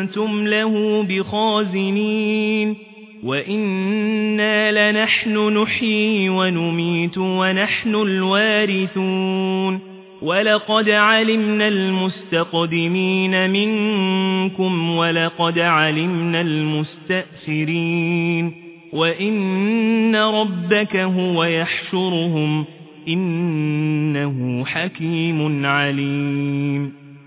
أنتم له بخازنين وإنا لنحن نحيي ونميت ونحن الوارثون ولقد علمنا المستقدمين منكم ولقد علمنا المستأخرين وإن ربك هو يحشرهم إنه حكيم عليم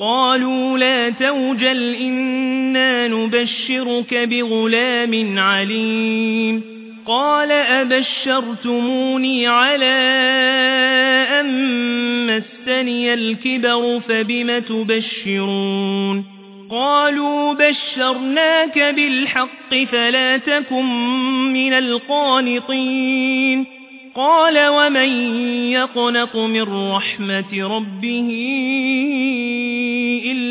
قالوا لا توجل إنا نبشرك بغلام عليم. قال أبشرتموني على أن مسني الكبر فبم تبشرون؟ قالوا بشرناك بالحق فلا تكن من القانطين. قال ومن يقنط من رحمة ربه